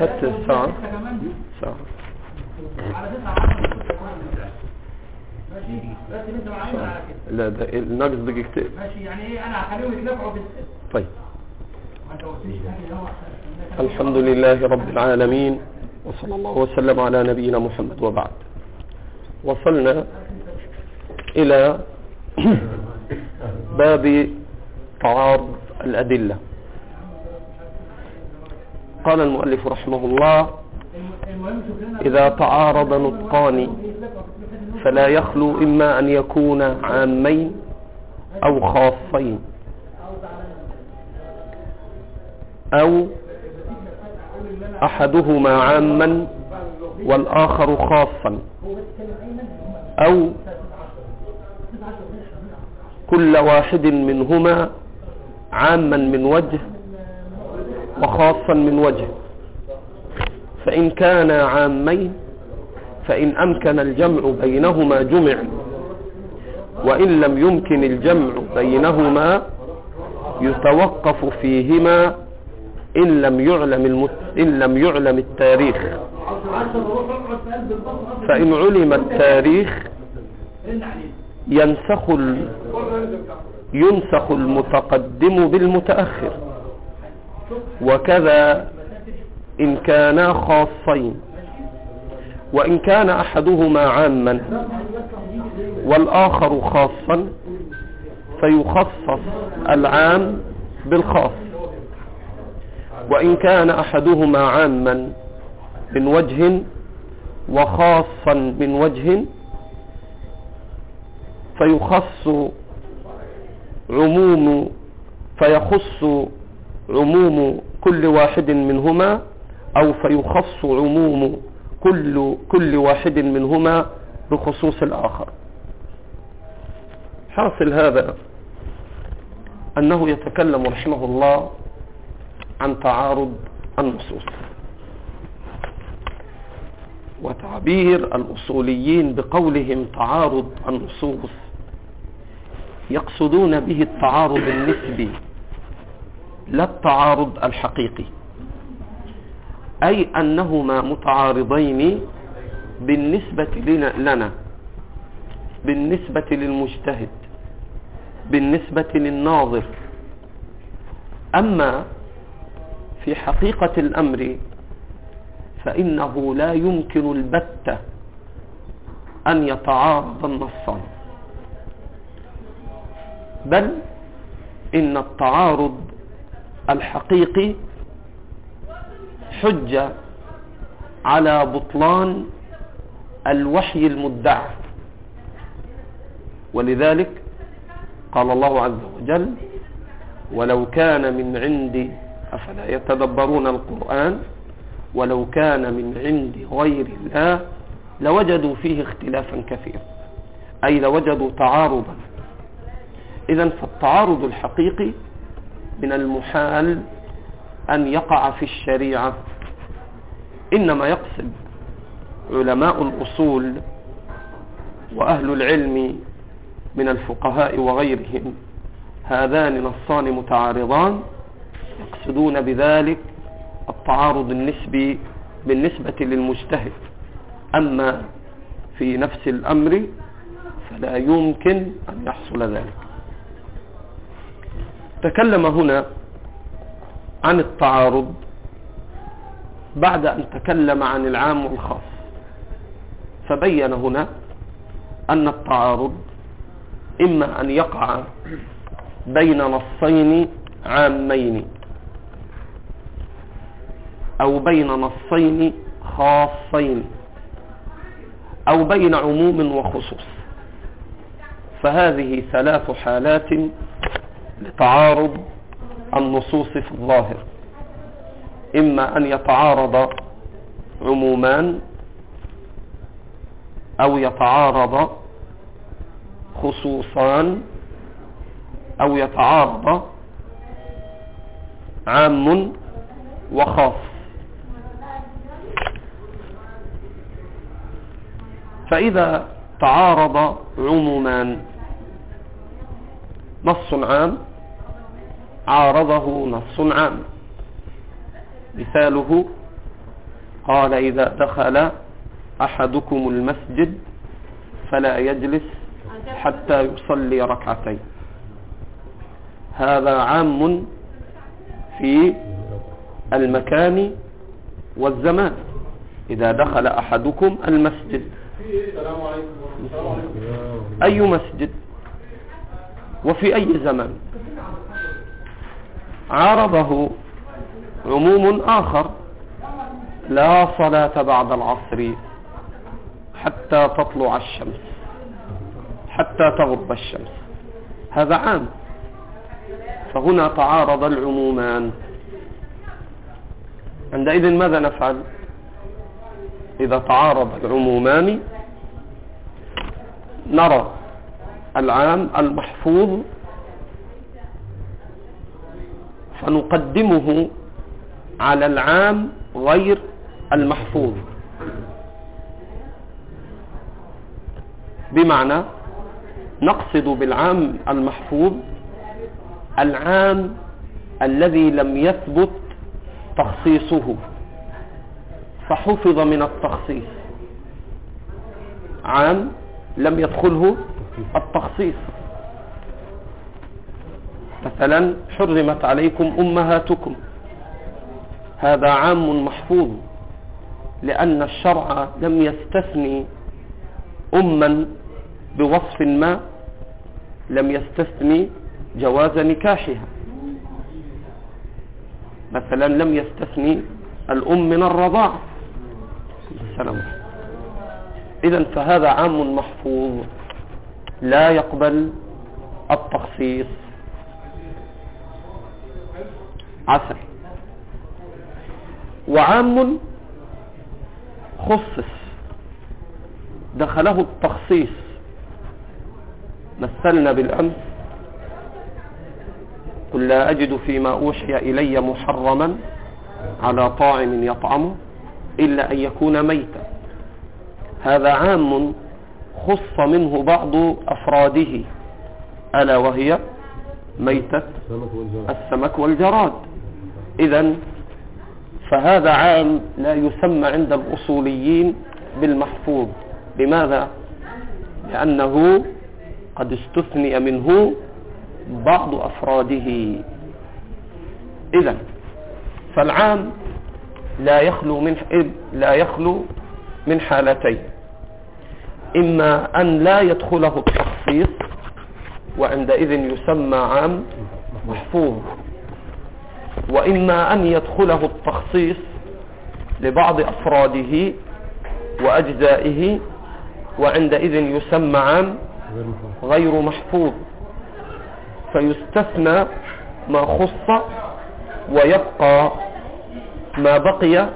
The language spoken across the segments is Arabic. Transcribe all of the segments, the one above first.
حتى الساعة. ساعة لا ده دقيقتين ماشي يعني إيه أنا هخليهم يتنفعوا طيب الحمد لله رب العالمين وصلى الله وسلم على نبينا محمد وبعد وصلنا إلى باب تعارض الأدلة. قال المؤلف رحمه الله إذا تعارض نطقان فلا يخلو إما أن يكون عامين أو خاصين أو أحدهما عاما والآخر خاصا. أو كل واحد منهما عاما من وجه وخاصا من وجه. فإن كانا عامين فإن أمكن الجمع بينهما جمع. وإن لم يمكن الجمع بينهما يتوقف فيهما إن لم يعلم المت... إن لم يعلم التاريخ. فإن علم التاريخ ينسخ ال... ينسخ المتقدم بالمتأخر. وكذا إن كانا خاصين. وإن كان أحدهما عاما والآخر خاصا فيخصص العام بالخاص. وإن كان أحدهما عاما من وجه وخاصا من وجه فيخص عموم فيخص عموم كل واحد منهما أو فيخص عموم كل كل واحد منهما بخصوص الآخر. حاصل هذا أنه يتكلم رحمه الله عن تعارض النصوص. وتعبير الأصوليين بقولهم تعارض النصوص يقصدون به التعارض النسبي لا التعارض الحقيقي أي أنهما متعارضين بالنسبة لنا, بالنسبة للمجتهد بالنسبة للناظر. أما في حقيقة الأمر فإنه لا يمكن البتة أن يتعارض النصان بل إن التعارض الحقيقي حجة على بطلان الوحي المدعى. ولذلك قال الله عز وجل ولو كان من عند أفلا يتدبرون القرآن؟ ولو كان من عند غير الله لوجدوا فيه اختلافا كثيرا. أي لوجدوا تعارضا. إذا فالتعارض الحقيقي من المحال أن يقع في الشريعة. إنما يقصد علماء الأصول وأهل العلم من الفقهاء وغيرهم. هذان نصان متعارضان يقصدون بذلك التعارض النسبي بالنسبة للمجتهد. أما في نفس الأمر فلا يمكن أن يحصل ذلك. تكلم هنا عن التعارض بعد أن تكلم عن العام والخاص فبين هنا أن التعارض إما أن يقع بين نصين عامين. أو بين نصين خاصين أو بين عموم وخصوص. فهذه ثلاث حالات لتعارض النصوص في الظاهر. إما أن يتعارض عمومان أو يتعارض خصوصان أو يتعارض عام وخاص. فإذا تعارض عمومان نص عام عارضه نص عام. مثاله قال إذا دخل أحدكم المسجد فلا يجلس حتى يصلي ركعتين. هذا عام في المكان والزمان. إذا دخل أحدكم المسجد أي مسجد؟ وفي أي زمان عارضه عموم آخر. لا صلاة بعد العصر حتى تطلع الشمس حتى تغرب الشمس. هذا عام. فهنا تعارض العمومان. عندئذ ماذا نفعل؟ إذا تعارض العمومان نرى العام المحفوظ فنقدمه على العام غير المحفوظ. بمعنى نقصد بالعام المحفوظ العام الذي لم يثبت تخصيصه. فحفظ من التخصيص. عام لم يدخله التخصيص. مثلا حرمت عليكم أمهاتكم. هذا عام محفوظ لأن الشرع لم يستثني أما بوصف ما لم يستثني جواز نكاحها. مثلا لم يستثني الأم من الرضاعة السلام إذا فهذا عام محفوظ لا يقبل التخصيص. عسل. وعام خصص. دخله التخصيص. مثلنا بالأمس. قل لا أجد فيما أوحي إلي محرما على طاعم يطعمه. إلا أن يكون ميتا. هذا عام خص منه بعض أفراده. ألا وهي ميتة السمك والجراد. إذا فهذا عام لا يسمى عند الأصوليين بالمحفوظ. لماذا؟ لأنه قد استثني منه بعض أفراده. إذا فالعام لا يخلو من لا يخلو من حالتين. إما أن لا يدخله التخصيص وعندئذ يسمى عام محفوظ. وإما أن يدخله التخصيص لبعض أفراده وأجزائه وعندئذ يسمى عام غير محفوظ. فيستثنى ما خص ويبقى ما بقي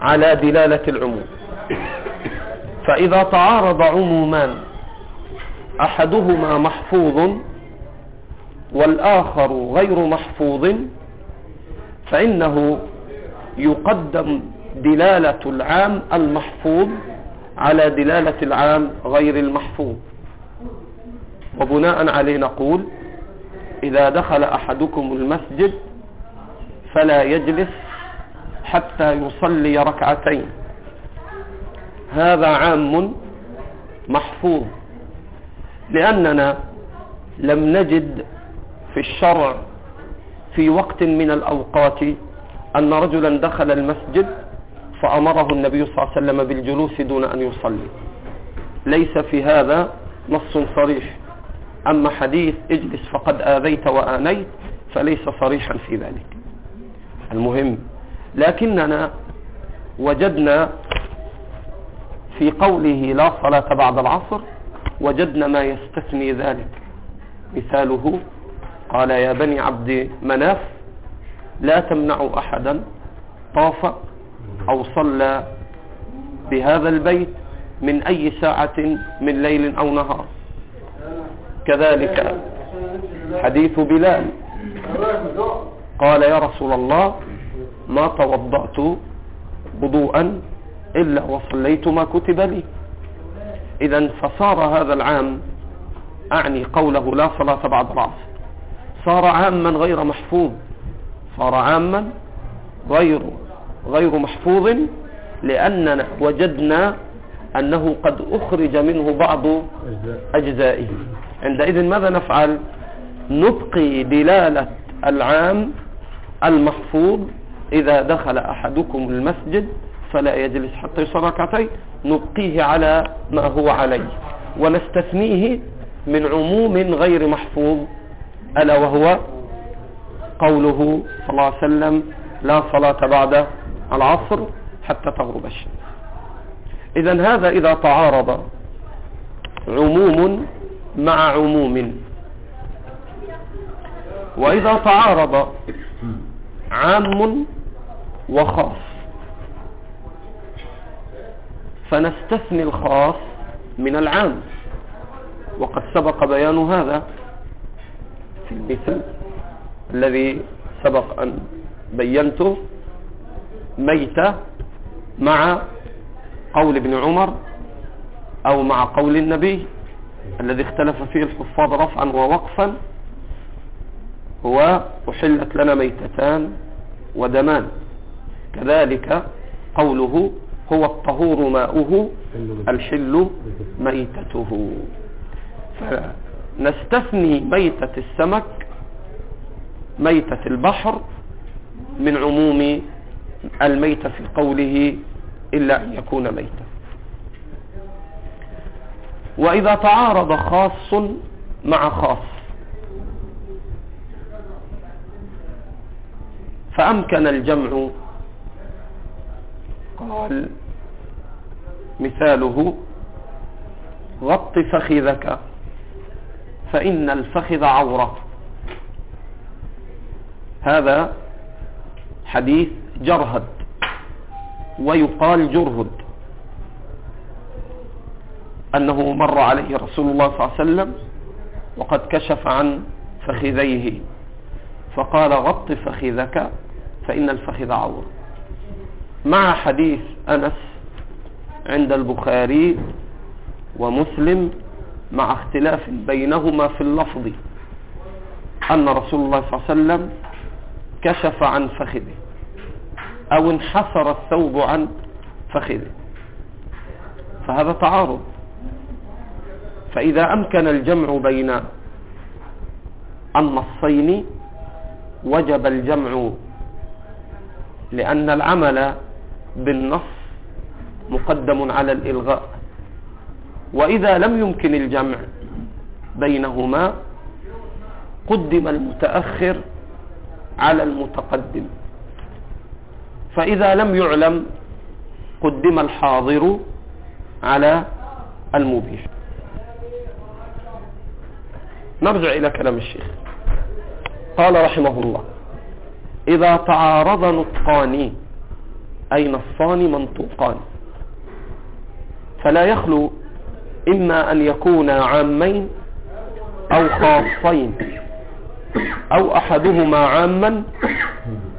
على دلالة العموم. فإذا تعارض عمومان أحدهما محفوظ والآخر غير محفوظ فإنه يقدم دلالة العام المحفوظ على دلالة العام غير المحفوظ. وبناء عليه نقول إذا دخل أحدكم المسجد فلا يجلس حتى يصلي ركعتين. هذا عام محفوظ لأننا لم نجد في الشرع في وقت من الأوقات أن رجلا دخل المسجد فأمره النبي صلى الله عليه وسلم بالجلوس دون أن يصلي. ليس في هذا نص صريح. أما حديث اجلس فقد آذيت وآنيت فليس صريحا في ذلك. المهم لكننا وجدنا في قوله لا صلاة بعد العصر وجدنا ما يستثني ذلك. مثاله قال يا بني عبد مناف لا تمنعوا أحدا طاف أو صلى بهذا البيت من أي ساعة من ليل أو نهار. كذلك حديث بلال. قال يا رسول الله ما توضأت وضوءا إلا وصليت ما كتب لي. إذا فصار هذا العام أعني قوله لا صلاة بعد العصر. صار عاما غير محفوظ. صار عاما غير غير محفوظ لأننا وجدنا أنه قد أخرج منه بعض أجزائه. عندئذ ماذا نفعل؟ نبقي دلالة العام المحفوظ إذا دخل أحدكم المسجد فلا يجلس حتى يصلي ركعتين نبقيه على ما هو عليه ونستثنيه من عموم غير محفوظ ألا وهو قوله صلى الله عليه وسلم لا صلاة بعد العصر حتى تغرب الشمس. إذا هذا إذا تعارض عموم مع عموم. وإذا تعارض عام وخاص فنستثني الخاص من العام. وقد سبق بيان هذا في المثل الذي سبق أن بينته ميتة مع قول ابن عمر أو مع قول النبي الذي اختلف فيه الحفاظ رفعا ووقفا هو أحلت لنا ميتتان ودمان. كذلك قوله هو الطهور ماؤه الحل ميتته. فنستثني ميتة السمك ميتة البحر من عموم الميتة في قوله إلا أن يكون ميتا. وإذا تعارض خاص مع خاص فأمكن الجمع قال مثاله غط فخذك فإن الفخذ عورة. هذا حديث جرهد ويقال جرهد أنه مر عليه رسول الله صلى الله عليه وسلم وقد كشف عن فخذيه. فقال غط فخذك فإن الفخذ عور مع حديث أنس عند البخاري ومسلم مع اختلاف بينهما في اللفظ أن رسول الله صلى الله عليه وسلم كشف عن فخذه أو انحسر الثوب عن فخذه فهذا تعارض. فإذا أمكن الجمع بين النصين وجب الجمع لأن العمل بالنص مقدم على الإلغاء. وإذا لم يمكن الجمع بينهما قدم المتأخر على المتقدم. فإذا لم يعلم قدم الحاضر على المبيح. نرجع إلى كلام الشيخ. قال رحمه الله إذا تعارض نطقان أي نصان منطوقان فلا يخلو إما أن يكونا عامين أو خاصين أو أحدهما عاما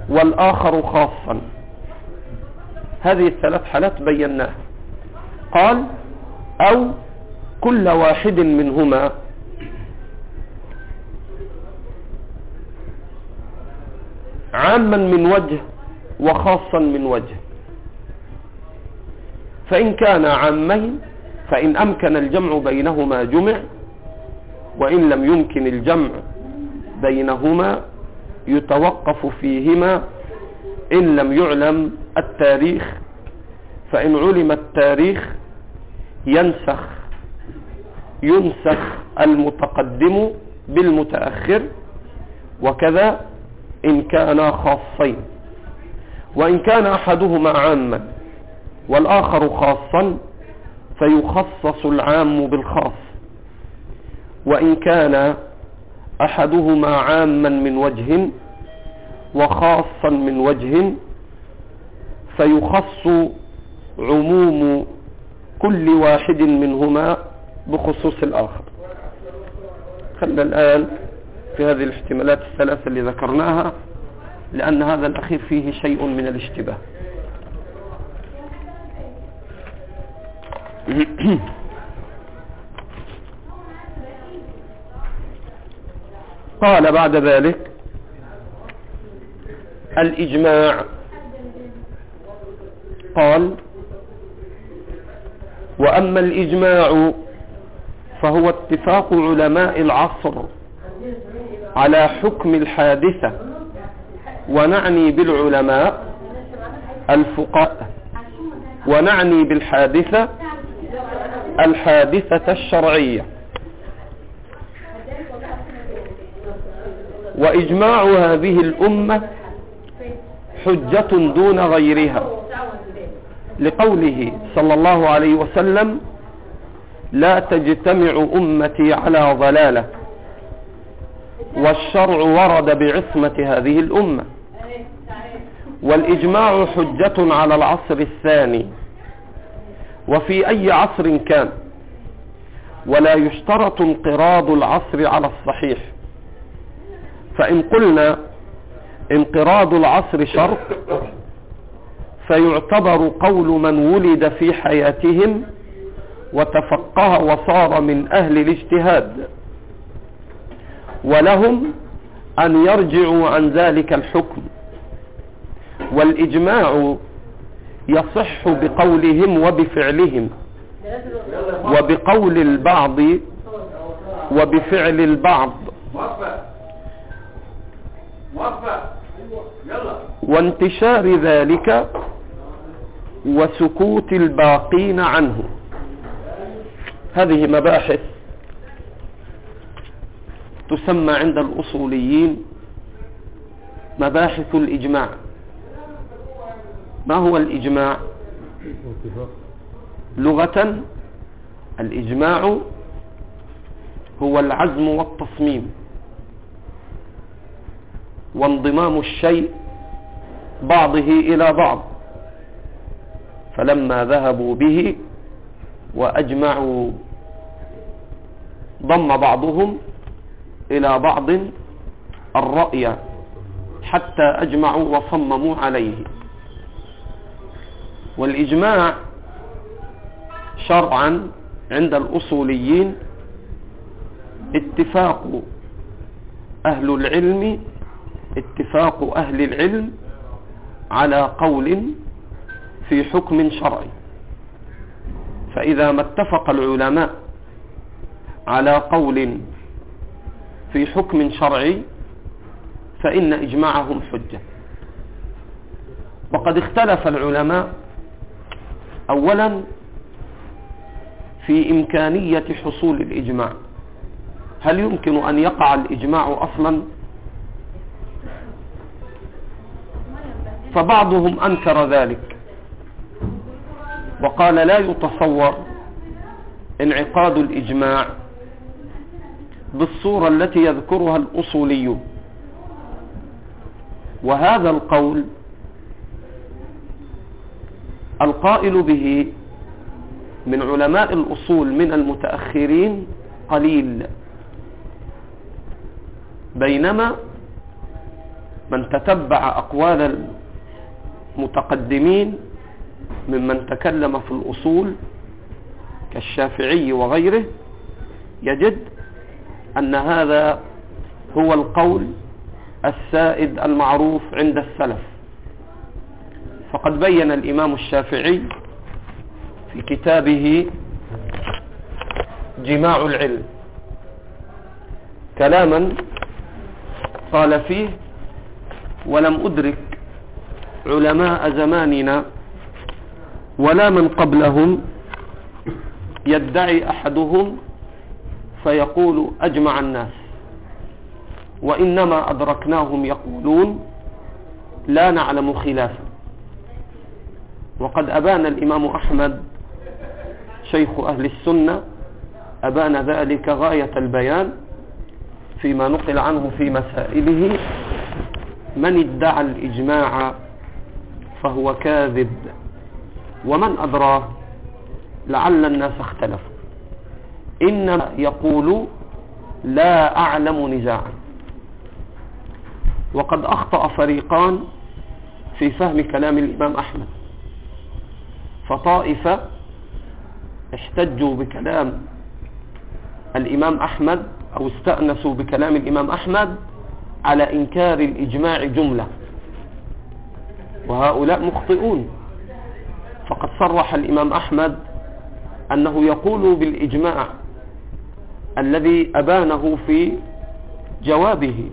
والآخر خاصا. هذه الثلاث حالات بيناها. قال أو كل واحد منهما. عاما من وجه وخاصا من وجه. فإن كان عامين فإن أمكن الجمع بينهما جمع وإن لم يمكن الجمع بينهما يتوقف فيهما إن لم يعلم التاريخ فإن علم التاريخ ينسخ ينسخ المتقدم بالمتأخر وكذا إن كانا خاصين. وإن كان أحدهما عاما والآخر خاصا فيخصص العام بالخاص. وإن كان أحدهما عاما من وجه وخاصا من وجه فيخص عموم كل واحد منهما بخصوص الآخر. خلنا الآن في هذه الاحتمالات الثلاثة اللي ذكرناها لأن هذا الأخير فيه شيء من الاشتباه. قال بعد ذلك الإجماع. قال وأما الإجماع فهو اتفاق علماء العصر على حكم الحادثة ونعني بالعلماء الفقهاء ونعني بالحادثة الحادثة الشرعية. وإجماع هذه الأمة حجة دون غيرها. لقوله صلى الله عليه وسلم لا تجتمع أمتي على ضلالة. والشرع ورد بعصمة هذه الأمة. والإجماع حجة على العصر الثاني. وفي أي عصر كان. ولا يشترط انقراض العصر على الصحيح. فإن قلنا انقراض العصر شرط فيعتبر قول من ولد في حياتهم وتفقه وصار من أهل الاجتهاد. ولهم أن يرجعوا عن ذلك الحكم. والإجماع يصح بقولهم وبفعلهم. وبقول البعض وبفعل البعض. وانتشار ذلك وسكوت الباقين عنه. هذه مباحث تسمى عند الأصوليين مباحث الإجماع. ما هو الإجماع؟ لغة الإجماع هو العزم والتصميم وانضمام الشيء بعضه إلى بعض فلما ذهبوا به وأجمعوا ضم بعضهم إلى بعض الرأي حتى أجمعوا وصمموا عليه. والإجماع شرعا عند الأصوليين اتفاق أهل العلم اتفاق أهل العلم على قول في حكم شرعي. فإذا ما اتفق العلماء على قول في حكم شرعي فإن إجماعهم حجة. وقد اختلف العلماء أولا في إمكانية حصول الإجماع. هل يمكن أن يقع الإجماع أصلا؟ فبعضهم أنكر ذلك. وقال لا يتصور انعقاد الإجماع بالصورة التي يذكرها الأصوليون. وهذا القول القائل به من علماء الأصول من المتأخرين قليل. بينما من تتبع أقوال المتقدمين ممن تكلم في الأصول كالشافعي وغيره يجد أن هذا هو القول السائد المعروف عند السلف. فقد بين الإمام الشافعي في كتابه جماع العلم. كلاما قال فيه ولم أدرك علماء زماننا ولا من قبلهم يدعي أحدهم فيقول أجمع الناس وإنما أدركناهم يقولون لا نعلم خلافا. وقد أبان الإمام أحمد شيخ أهل السنة أبان ذلك غاية البيان فيما نقل عنه في مسائله من ادعى الإجماع فهو كاذب ومن أدراه لعل الناس اختلفوا إنما يقول لا أعلم نزاعا وقد أخطأ فريقان في فهم كلام الإمام أحمد فطائفة احتجوا بكلام الإمام أحمد أو استأنسوا بكلام الإمام أحمد على إنكار الإجماع جملة. وهؤلاء مخطئون. فقد صرح الإمام أحمد أنه يقول بالإجماع الذي أبانه في جوابه.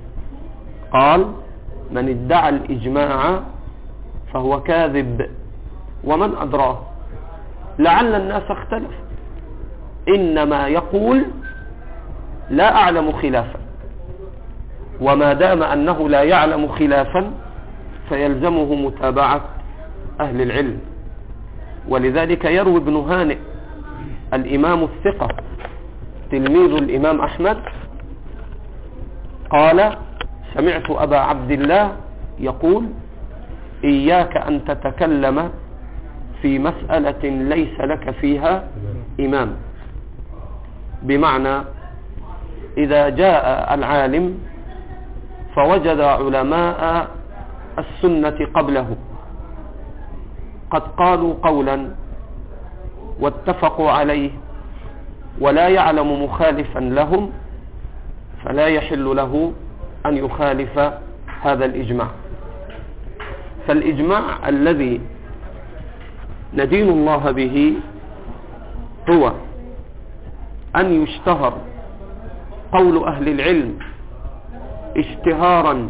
قال من ادعى الإجماع فهو كاذب ومن أدراه لعل الناس اختلف. إنما يقول لا أعلم خلافا. وما دام أنه لا يعلم خلافا فيلزمه متابعة أهل العلم. ولذلك يروي ابن هانئ الإمام الثقة تلميذ الإمام أحمد قال سمعت أبا عبد الله يقول إياك أن تتكلم في مسألة ليس لك فيها إمام. بمعنى إذا جاء العالم فوجد علماء السنة قبله. قد قالوا قولا واتفقوا عليه ولا يعلم مخالفا لهم فلا يحل له أن يخالف هذا الإجماع. فالإجماع الذي ندين الله به هو أن يشتهر قول أهل العلم اشتهارا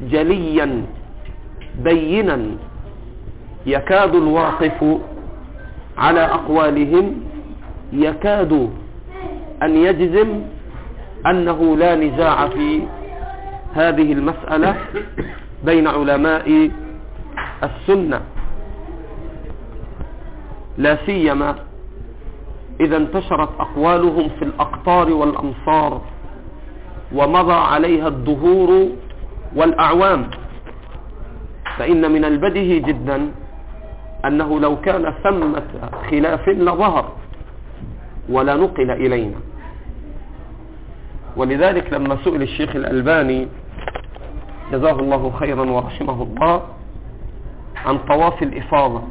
جليا بينا يكاد الواقف على أقوالهم يكاد أن يجزم أنه لا نزاع في هذه المسألة بين علماء السنة. لا سيما إذا انتشرت أقوالهم في الأقطار والأمصار ومضى عليها الدهور والأعوام. فإن من البديهي جدا أنه لو كان ثمة خلاف لظهر ولا نقل إلينا. ولذلك لما سئل الشيخ الألباني جزاه الله خيرا ورحمه الله عن طواف الإفاضة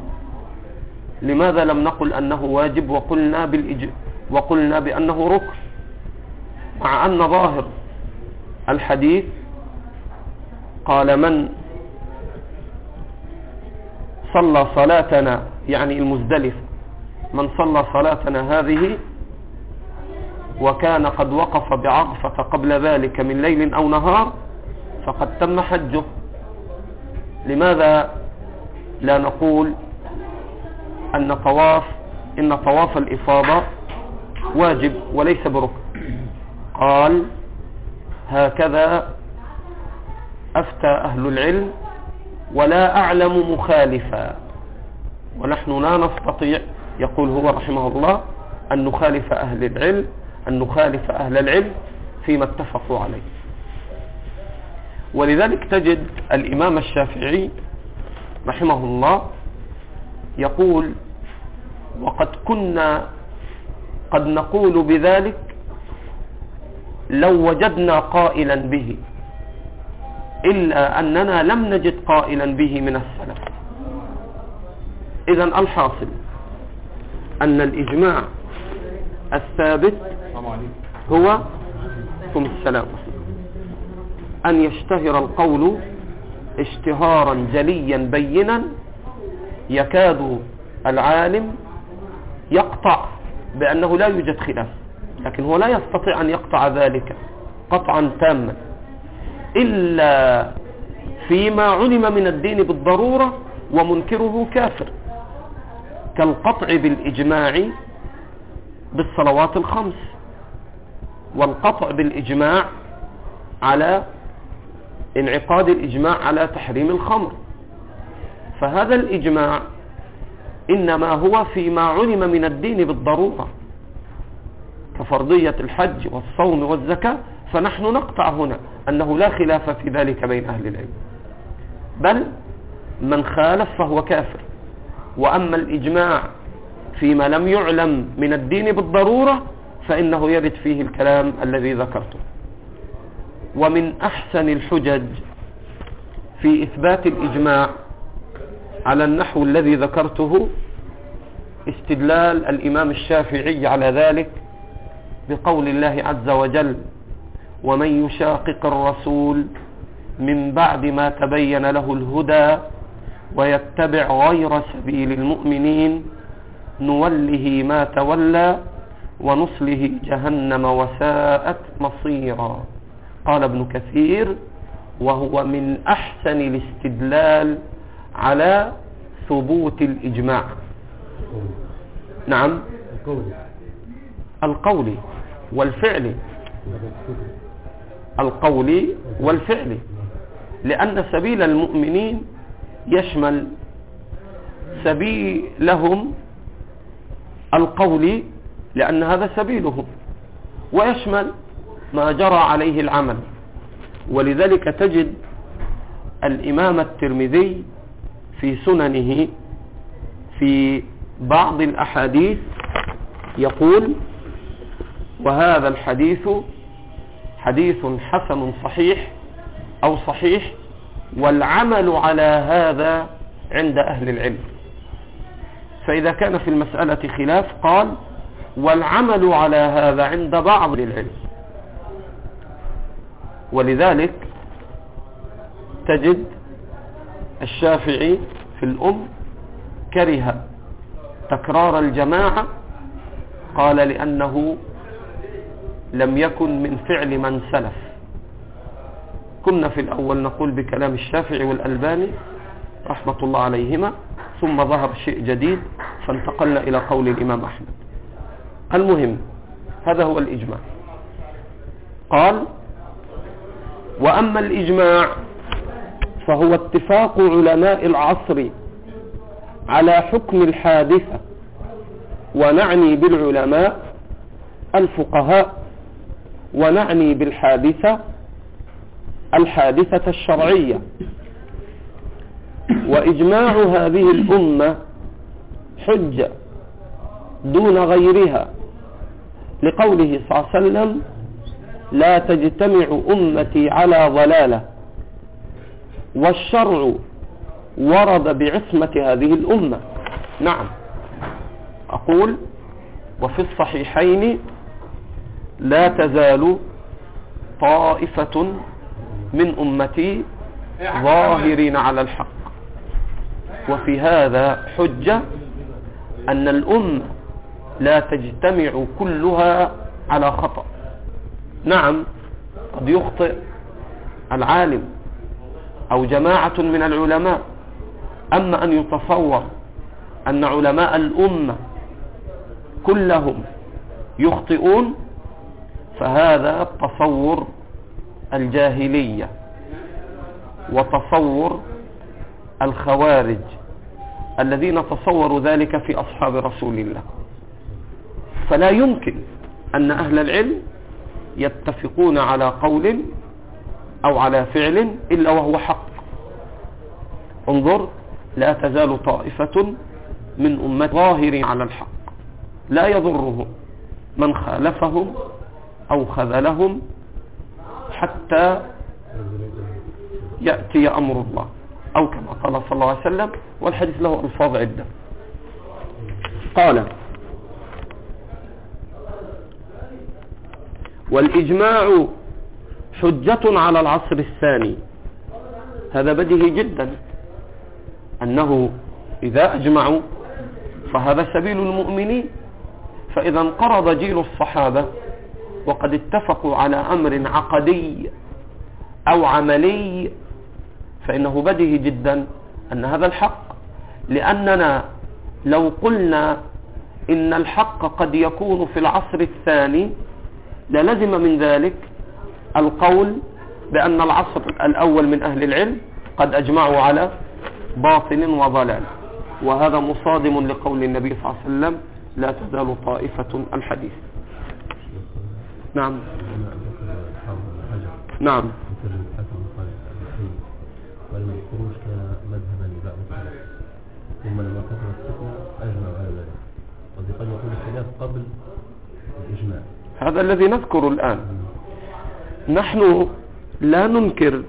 لماذا لم نقل أنه واجب وقلنا, بالإج... وقلنا بأنه ركن؟ مع أن ظاهر الحديث قال من صلى صلاتنا يعني المزدلف من صلى صلاتنا هذه وكان قد وقف بعرفة قبل ذلك من ليل أو نهار فقد تم حجه. لماذا لا نقول أن طواف إن طواف الإفاضة واجب وليس بركن. قال هكذا أفتى أهل العلم ولا أعلم مخالفا. ونحن لا نستطيع يقول هو رحمه الله أن نخالف أهل العلم أن نخالف أهل العلم فيما اتفقوا عليه. ولذلك تجد الإمام الشافعي رحمه الله يقول وقد كنا قد نقول بذلك لو وجدنا قائلا به إلا أننا لم نجد قائلا به من السلف. إذا الحاصل أن الإجماع الثابت هو ثم السلام. أن يشتهر القول اشتهارا جليا بينا يكاد العالم يقطع بأنه لا يوجد خلاف لكن هو لا يستطيع أن يقطع ذلك قطعا تاما إلا فيما علم من الدين بالضرورة ومنكره كافر كالقطع بالإجماع بالصلوات الخمس والقطع بالإجماع على انعقاد الإجماع على تحريم الخمر. فهذا الإجماع إنما هو فيما علم من الدين بالضرورة كفرضية الحج والصوم والزكاة فنحن نقطع هنا أنه لا خلاف في ذلك بين أهل العلم. بل من خالف فهو كافر. وأما الإجماع فيما لم يعلم من الدين بالضرورة فإنه يرد فيه الكلام الذي ذكرته. ومن أحسن الحجج في إثبات الإجماع على النحو الذي ذكرته استدلال الإمام الشافعي على ذلك بقول الله عز وجل ومن يشاقق الرسول من بعد ما تبين له الهدى ويتبع غير سبيل المؤمنين نوله ما تولى ونصله جهنم وساءت مصيرا. قال ابن كثير وهو من أحسن الاستدلال على ثبوت الإجماع. نعم. القول. والفعل. القول والفعل. لأن سبيل المؤمنين يشمل سبيلهم القول لأن هذا سبيلهم. ويشمل ما جرى عليه العمل. ولذلك تجد الإمام الترمذي في سننه في بعض الأحاديث يقول وهذا الحديث حديث حسن صحيح أو صحيح والعمل على هذا عند أهل العلم. فإذا كان في المسألة خلاف قال والعمل على هذا عند بعض العلم. ولذلك تجد الشافعي في الأم كره تكرار الجماعة قال لأنه لم يكن من فعل من سلف. كنا في الأول نقول بكلام الشافعي والألباني رحمة الله عليهما ثم ظهر شيء جديد فانتقلنا إلى قول الإمام أحمد. المهم هذا هو الإجماع. قال وأما الإجماع فهو اتفاق علماء العصر على حكم الحادثة ونعني بالعلماء الفقهاء ونعني بالحادثة الحادثة الشرعية. وإجماع هذه الأمة حجة دون غيرها لقوله صلى الله عليه وسلم لا تجتمع أمتي على ضلالة. والشرع ورد بعصمة هذه الأمة. نعم. أقول وفي الصحيحين لا تزال طائفة من أمتي ظاهرين على الحق. وفي هذا حجة أن الأمة لا تجتمع كلها على خطأ. نعم قد يخطئ العالم. أو جماعة من العلماء. أما أن يتصور أن علماء الأمة كلهم يخطئون فهذا تصور الجاهلية وتصور الخوارج الذين تصوروا ذلك في أصحاب رسول الله. فلا يمكن أن أهل العلم يتفقون على قول أو على فعل إلا وهو حق. انظر لا تزال طائفة من أمة ظاهر على الحق. لا يضرهم من خالفهم أو خذلهم حتى يأتي أمر الله. أو كما قال صلى الله عليه وسلم والحديث له ألفاظ عدة. قال والإجماع حجة على العصر الثاني. هذا بديهي جدا. أنه إذا أجمعوا فهذا سبيل المؤمنين. فإذا انقرض جيل الصحابة وقد اتفقوا على أمر عقدي أو عملي فإنه بديهي جدا أن هذا الحق. لأننا لو قلنا إن الحق قد يكون في العصر الثاني للزم من ذلك. القول بأن العصر الأول من أهل العلم قد أجمعوا على باطل وضلال. وهذا مصادم لقول النبي صلى الله عليه وسلم لا تزال طائفة الحديث. نعم. نعم. يذكروش كمذهبا لبعض السلف ثم لما كثرت الفتنة أجمعوا على ذلك قد يكون الخلاف قبل الإجماع هذا الذي نذكر الآن. نحن لا ننكر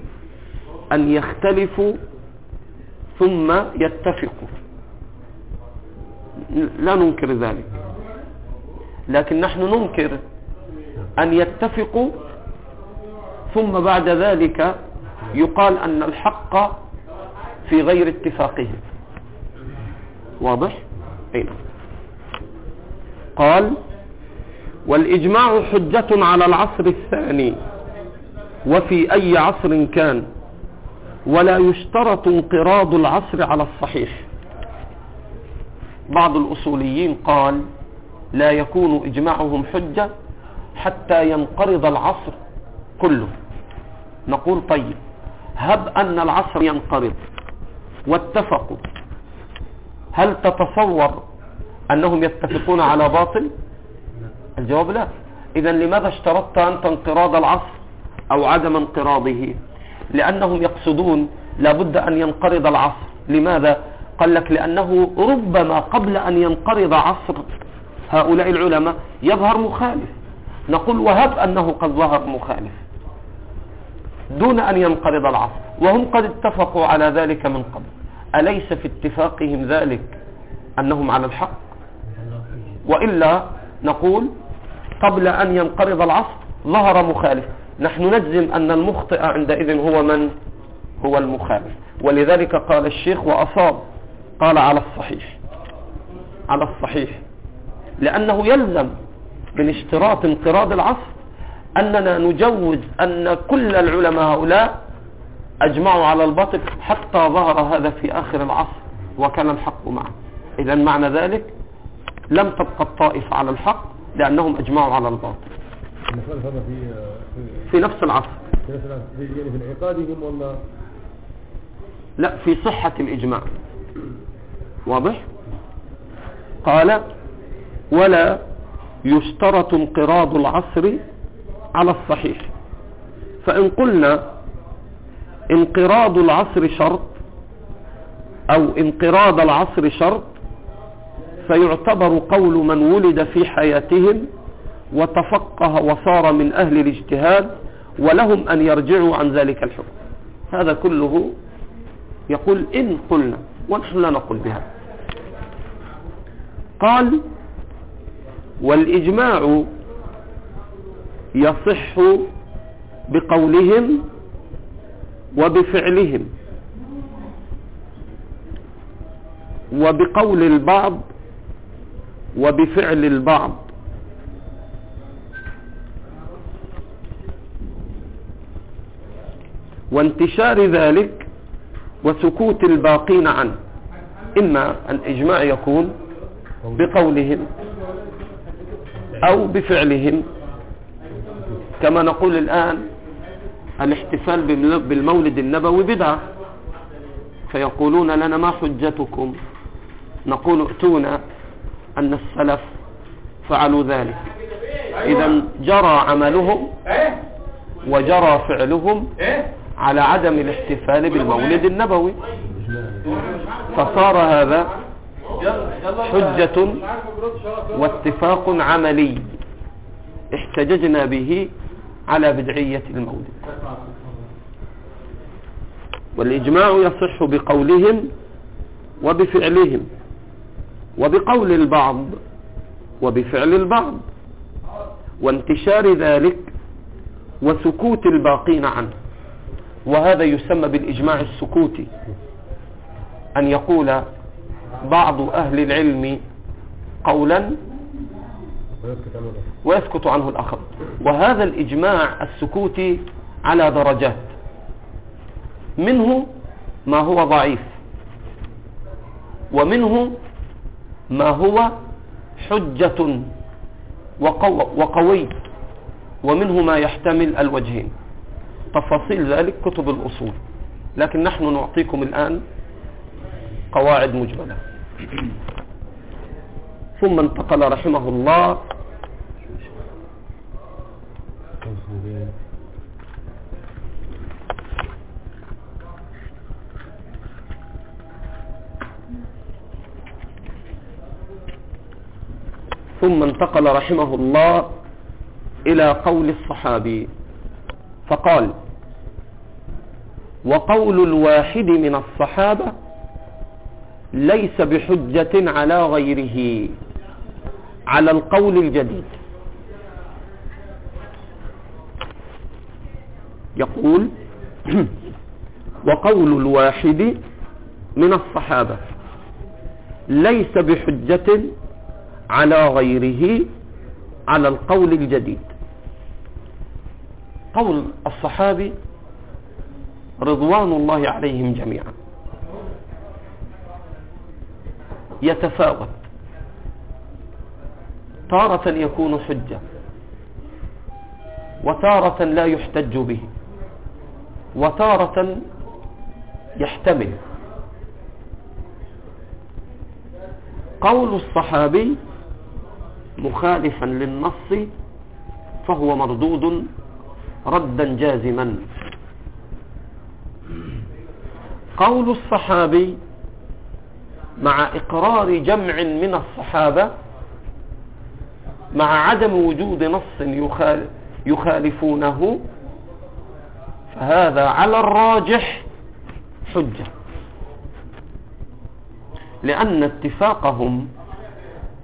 أن يختلفوا ثم يتفقوا لا ننكر ذلك. لكن نحن ننكر أن يتفقوا ثم بعد ذلك يقال أن الحق في غير اتفاقهم واضح؟ أي نعم. قال والإجماع حجة على العصر الثاني. وفي أي عصر كان ولا يشترط انقراض العصر على الصحيح. بعض الأصوليين قال لا يكون إجماعهم حجة حتى ينقرض العصر كله. نقول طيب هب أن العصر ينقرض. واتفقوا. هل تتصور أنهم يتفقون على باطل؟ الجواب لا. إذا لماذا اشترطت أنت انقراض العصر؟ أو عدم انقراضه. لأنهم يقصدون لابد أن ينقرض العصر. لماذا؟ قال لك لأنه ربما قبل أن ينقرض عصر هؤلاء العلماء يظهر مخالف. نقول وهب أنه قد ظهر مخالف دون أن ينقرض العصر. وهم قد اتفقوا على ذلك من قبل. أليس في اتفاقهم ذلك أنهم على الحق؟ وإلا نقول قبل أن ينقرض العصر ظهر مخالف. نحن نجزم أن المخطئ عندئذ هو من؟ هو المخالف. ولذلك قال الشيخ وأصاب قال على الصحيح. على الصحيح. لأنه يلزم من اشتراط انقراض العصر أننا نجوز أن كل العلماء هؤلاء أجمعوا على الباطل حتى ظهر هذا في آخر العصر وكان الحق معه. إذا معنى ذلك لم تبقى الطائفة على الحق لأنهم أجمعوا على الباطل. في نفس العصر. في انعقادهم ولا لا في صحة الإجماع. واضح؟ قال ولا يشترط انقراض العصر على الصحيح. فإن قلنا انقراض العصر شرط أو انقراض العصر شرط فيعتبر قول من ولد في حياتهم وتفقه وصار من أهل الاجتهاد ولهم أن يرجعوا عن ذلك الحكم. هذا كله يقول إن قلنا ونحن لا نقول بهذا قال والإجماع يصح بقولهم وبفعلهم وبقول البعض وبفعل البعض. وانتشار ذلك وسكوت الباقين عنه. إما الإجماع يكون بقولهم أو بفعلهم. كما نقول الآن الاحتفال بالم- بالمولد النبوي بدعة. فيقولون لنا ما حجتكم؟ نقول ائتونا أن السلف فعلوا ذلك. إذا جرى عملهم إيه؟ وجرى فعلهم إيه؟ على عدم الاحتفال بالمولد النبوي. فصار هذا حجة واتفاق عملي احتججنا به على بدعية المولد. والإجماع يصح بقولهم وبفعلهم وبقول البعض وبفعل البعض وانتشار ذلك وسكوت الباقين عنه. وهذا يسمى بالإجماع السكوتي أن يقول بعض أهل العلم قولا ويسكت عنه الآخر. وهذا الإجماع السكوتي على درجات. منه ما هو ضعيف ومنه ما هو حجة وقو وقوي ومنه ما يحتمل الوجهين. تفاصيل ذلك كتب الأصول. لكن نحن نعطيكم الآن قواعد مجملة. ثم انتقل رحمه الله. ثم انتقل رحمه الله إلى قول الصحابي. فقال وقول الواحد من الصحابة ليس بحجة على غيره. على القول الجديد. يقول وقول الواحد من الصحابة ليس بحجة على غيره. على القول الجديد. قول الصحابي رضوان الله عليهم جميعا. يتفاوت. تارة يكون حجة. وتارة لا يحتج به. وتارة يحتمل. قول الصحابي مخالفا للنص فهو مردود ردا جازما. قول الصحابي مع إقرار جمع من الصحابة مع عدم وجود نص يخال- يخالفونه فهذا على الراجح حجة. لأن اتفاقهم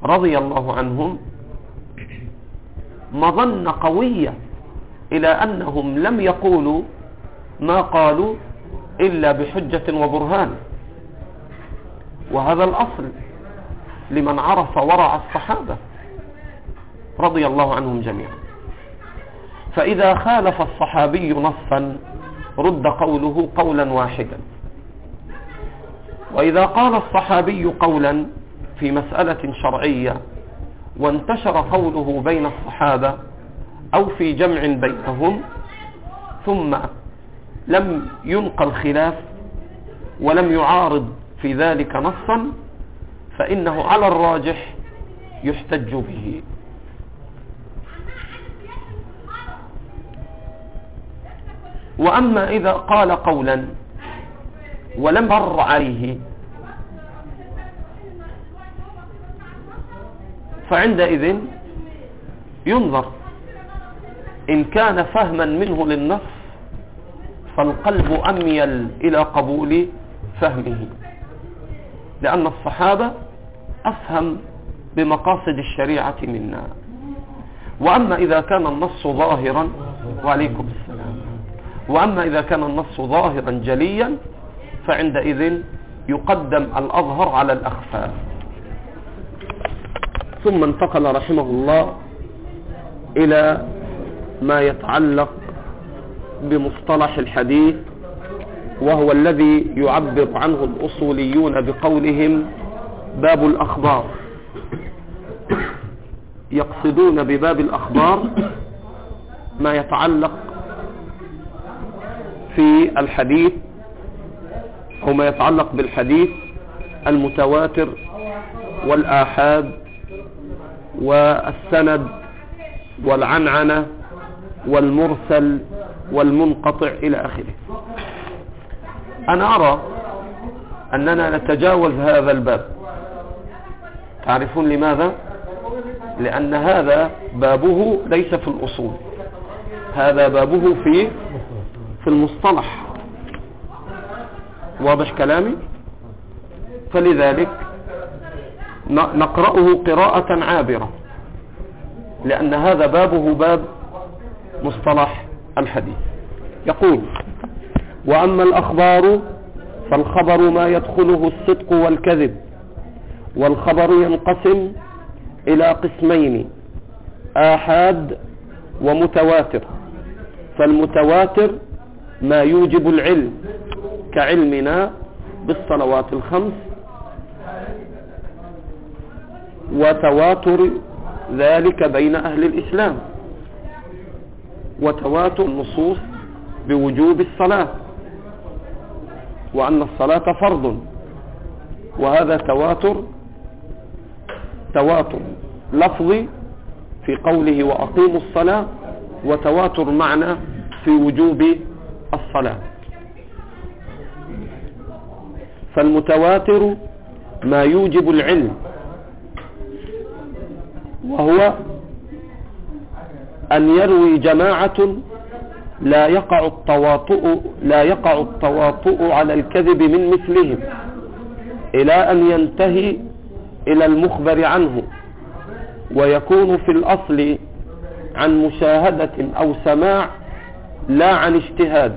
رضي الله عنهم مظنة قوية إلى أنهم لم يقولوا ما قالوا إلا بحجة وبرهان. وهذا الأصل لمن عرف ورع الصحابة رضي الله عنهم جميعا. فإذا خالف الصحابي نصا رد قوله قولا واحدا. وإذا قال الصحابي قولا في مسألة شرعية وانتشر قوله بين الصحابة أو في جمع بينهم ثم لم ينقل خلاف ولم يعارض في ذلك نصا فإنه على الراجح يحتج به. وأما إذا قال قولا ولم مر عليه فعندئذ ينظر إن كان فهما منه للنص فالقلب أميل إلى قبول فهمه لأن الصحابة أفهم بمقاصد الشريعة منا. وأما إذا كان النص ظاهرا وعليكم السلام. وأما إذا كان النص ظاهرا جليا فعندئذ يقدم الأظهر على الأخفى ثم انتقل رحمه الله إلى ما يتعلق بمصطلح الحديث وهو الذي يعبر عنه الأصوليون بقولهم باب الأخبار. يقصدون بباب الأخبار ما يتعلق في الحديث أو ما يتعلق بالحديث المتواتر والآحاد والسند والعنعنة والمرسل والمنقطع إلى آخره. أنا أرى أننا نتجاوز هذا الباب. تعرفون لماذا؟ لأن هذا بابه ليس في الأصول. هذا بابه في في المصطلح. واضح كلامي؟ فلذلك نقرأه قراءة عابرة. لأن هذا بابه باب مصطلح الحديث. يقول وأما الأخبار فالخبر ما يدخله الصدق والكذب والخبر ينقسم إلى قسمين آحاد ومتواتر. فالمتواتر ما يوجب العلم كعلمنا بالصلوات الخمس وتواتر ذلك بين أهل الإسلام. وتواتر النصوص بوجوب الصلاة وأن الصلاة فرض وهذا تواتر تواتر لفظي في قوله وأقيموا الصلاة وتواتر معنى في وجوب الصلاة. فالمتواتر ما يوجب العلم وهو أن يروي جماعة لا يقع التواطؤ لا يقع التواطؤ على الكذب من مثلهم إلى أن ينتهي إلى المخبر عنه ويكون في الأصل عن مشاهدة أو سماع لا عن اجتهاد.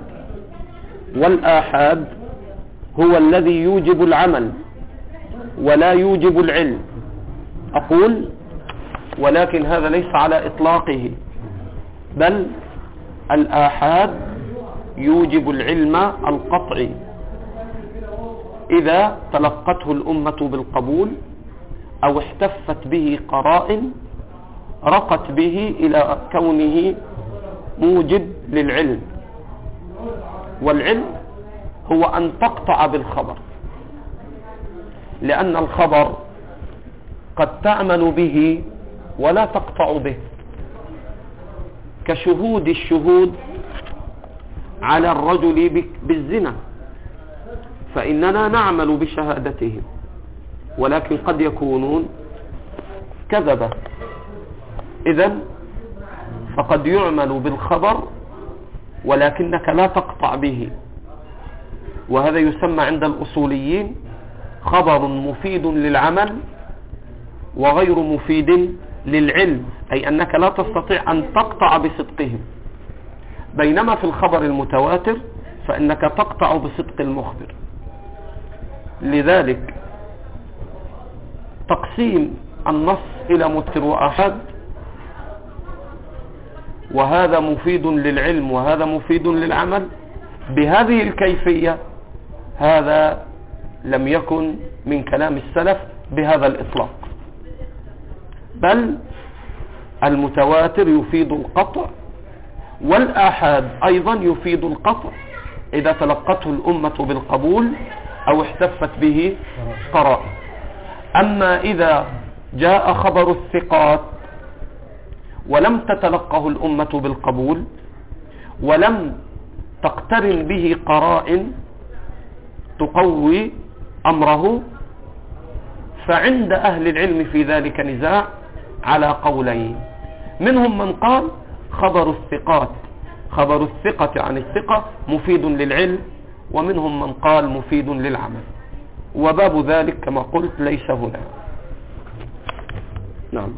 والآحاد هو الذي يوجب العمل ولا يوجب العلم. أقول ولكن هذا ليس على إطلاقه. بل الآحاد يوجب العلم القطعي إذا تلقته الأمة بالقبول أو احتفت به قرائن رقت به إلى كونه موجب للعلم. والعلم هو أن تقطع بالخبر لأن الخبر قد تعمل به ولا تقطع به. كشهود الشهود على الرجل بالزنا. فإننا نعمل بشهادتهم ولكن قد يكونون كذبة. إذا فقد يعمل بالخبر ولكنك لا تقطع به. وهذا يسمى عند الأصوليين خبر مفيد للعمل وغير مفيد للعلم أي أنك لا تستطيع أن تقطع بصدقهم. بينما في الخبر المتواتر فإنك تقطع بصدق المخبر. لذلك تقسيم النص إلى متر وأحد وهذا مفيد للعلم وهذا مفيد للعمل. بهذه الكيفية هذا لم يكن من كلام السلف بهذا الإطلاق. بل المتواتر يفيد القطع والآحاد أيضا يفيد القطع. إذا تلقته الأمة بالقبول أو احتفت به قراء أما إذا جاء خبر الثقات ولم تتلقه الأمة بالقبول ولم تقترن به قرائن تقوي أمره فعند أهل العلم في ذلك نزاع. على قولين. منهم من قال خبر الثقات. خبر الثقة عن الثقة مفيد للعلم ومنهم من قال مفيد للعمل. وباب ذلك كما قلت ليس هنا. نعم.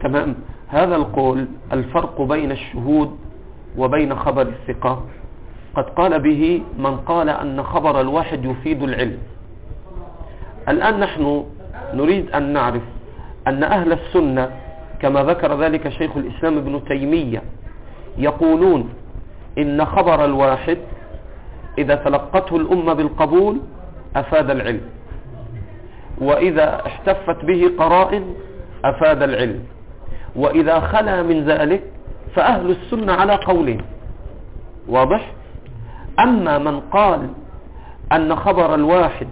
تمام. هذا القول الفرق بين الشهود وبين خبر الثقة. قد قال به من قال أن خبر الواحد يفيد العلم. الآن نحن نريد أن نعرف أن أهل السنة كما ذكر ذلك شيخ الإسلام ابن تيمية يقولون إن خبر الواحد إذا تلقته الأمة بالقبول أفاد العلم وإذا احتفت به قرائن أفاد العلم. وإذا خلا من ذلك فأهل السنة على قولين واضح؟ أما من قال أن خبر الواحد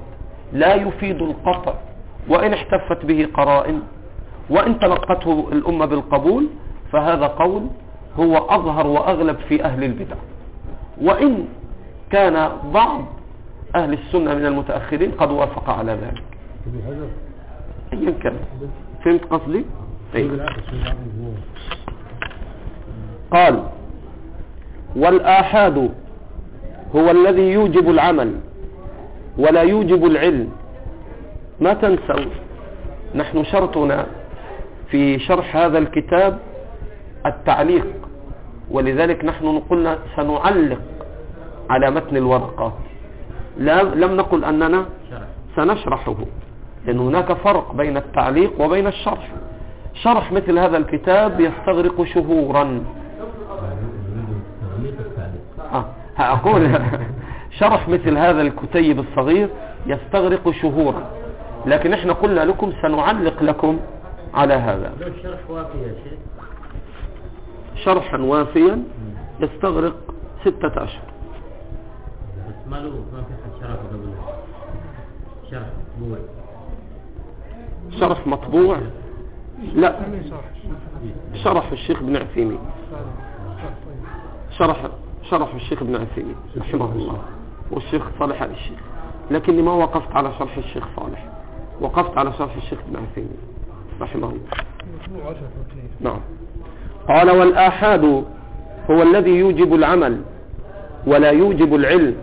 لا يفيد القطع وإن احتفت به قرائن وإن تلقته الأمة بالقبول فهذا قول هو أظهر وأغلب في أهل البدع. وإن كان بعض أهل السنة من المتأخرين قد وافق على ذلك. كان. فهمت قصدي؟ الجمهور قال والآحاد هو الذي يوجب العمل ولا يوجب العلم. ما تنسوا نحن شرطنا في شرح هذا الكتاب التعليق ولذلك نحن قلنا سنعلق على متن الورقة. لا لم نقل أننا سنشرحه لأن هناك فرق بين التعليق وبين الشرح. شرح مثل هذا الكتاب يستغرق شهورا. آه أقول. شرح مثل هذا الكتيب الصغير يستغرق شهورا. لكن إحنا قلنا لكم سنعلق لكم على هذا. وافي يا شيخ. شرحا وافيا يستغرق ستة أشهر. بس ما له ما في حد شرحه قبل. شرح مطبوع. شرح مطبوع. لا. شرح الشيخ ابن عثيمين. شرح شرح الشيخ ابن عثيمين. رحمه الله. والشيخ صالح آل الشيخ. لكني ما وقفت على شرح الشيخ صالح. وقفت على شرح الشيخ ابن عثيمين. رحمه الله. نعم. قال والآحاد هو الذي يوجب العمل ولا يوجب العلم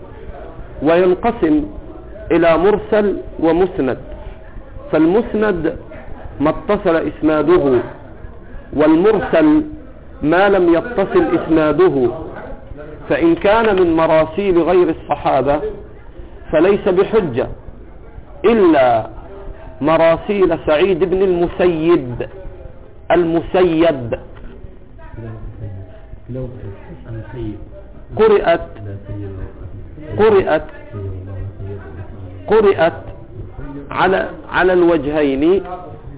وينقسم إلى مرسل ومسند. فالمسند ما اتصل إسناده والمرسل ما لم يتصل إسناده. فإن كان من مراسيل غير الصحابة فليس بحجة إلا مراسيل سعيد بن لو المسيب. قرأت قرأت قرأت على على الوجهين.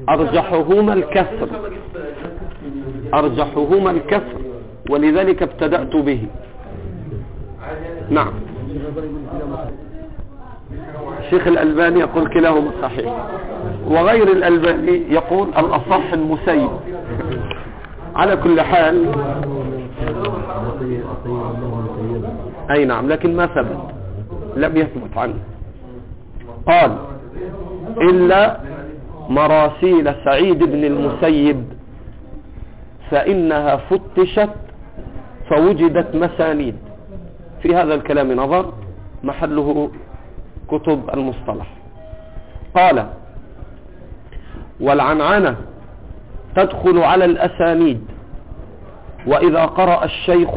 أرجحهما الكسر. أرجحهما الكسر. ولذلك ابتدأت به. نعم. الشيخ الألباني يقول كلاهما صحيح. وغير الألباني يقول الأصح المسيب. على كل حال. أي نعم لكن ما ثبت. لم يثبت عنه. قال إلا مراسيل سعيد بن المسيب فإنها فتشت فوجدت مسانيد. في هذا الكلام نظر محله كتب المصطلح. قال والعنعنة تدخل على الأسانيد وإذا قرأ الشيخ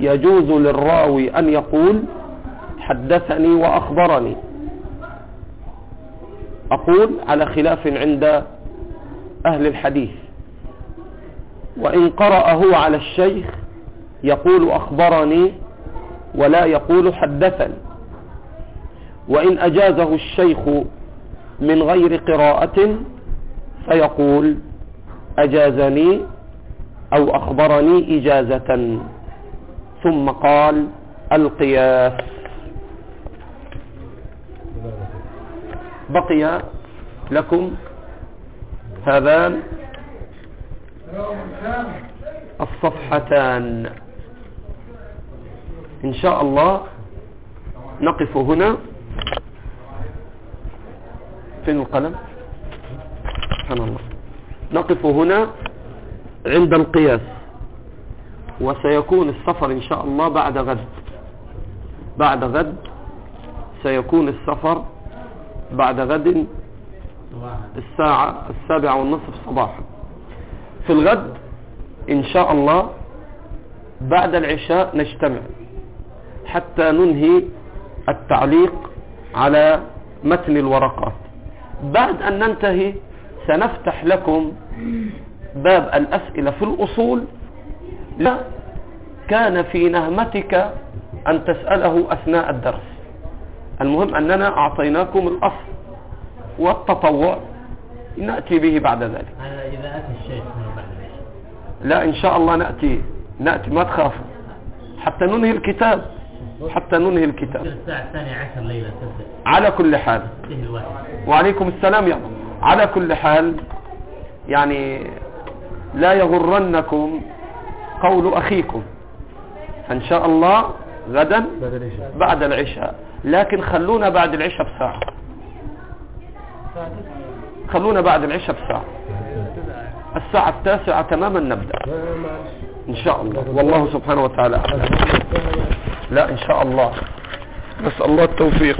يجوز للراوي أن يقول حدثني وأخبرني. أقول على خلاف عند أهل الحديث. وإن قرأ هو على الشيخ يقول أخبرني ولا يقول حدثني. وإن أجازه الشيخ من غير قراءة فيقول أجازني أو أخبرني إجازة. ثم قال القياس. بقي لكم هذان الصفحتان. إن شاء الله نقف هنا فين القلم. سبحان الله. نقف هنا عند القياس. وسيكون السفر إن شاء الله بعد غد. بعد غد سيكون السفر بعد غد الساعة السابعة والنصف صباحا في الغد إن شاء الله بعد العشاء نجتمع حتى ننهي التعليق على متن الورقات. بعد أن ننتهي سنفتح لكم باب الأسئلة في الأصول. لا كان في نهمتك أن تسأله أثناء الدرس. المهم أننا أعطيناكم الأصل والتطوع نأتي به بعد ذلك. إذا أتى الشيخ من بعد العشاء لا إن شاء الله نأتي نأتي ما تخافوا. حتى ننهي الكتاب حتى ننهي الكتاب. الساعة الثانية عشر ليلة تبدأ. على كل حال. وعليكم السلام. يا. على كل حال يعني لا يغرنكم قول أخيكم. فإن شاء الله غدا بعد العشاء. بعد العشاء. لكن خلونا بعد العشاء بساعة. خلونا بعد العشاء بساعة. الساعة التاسعة تماما نبدأ. إن شاء الله. والله سبحانه وتعالى أعلم. لا إن شاء الله. نسأل الله التوفيق.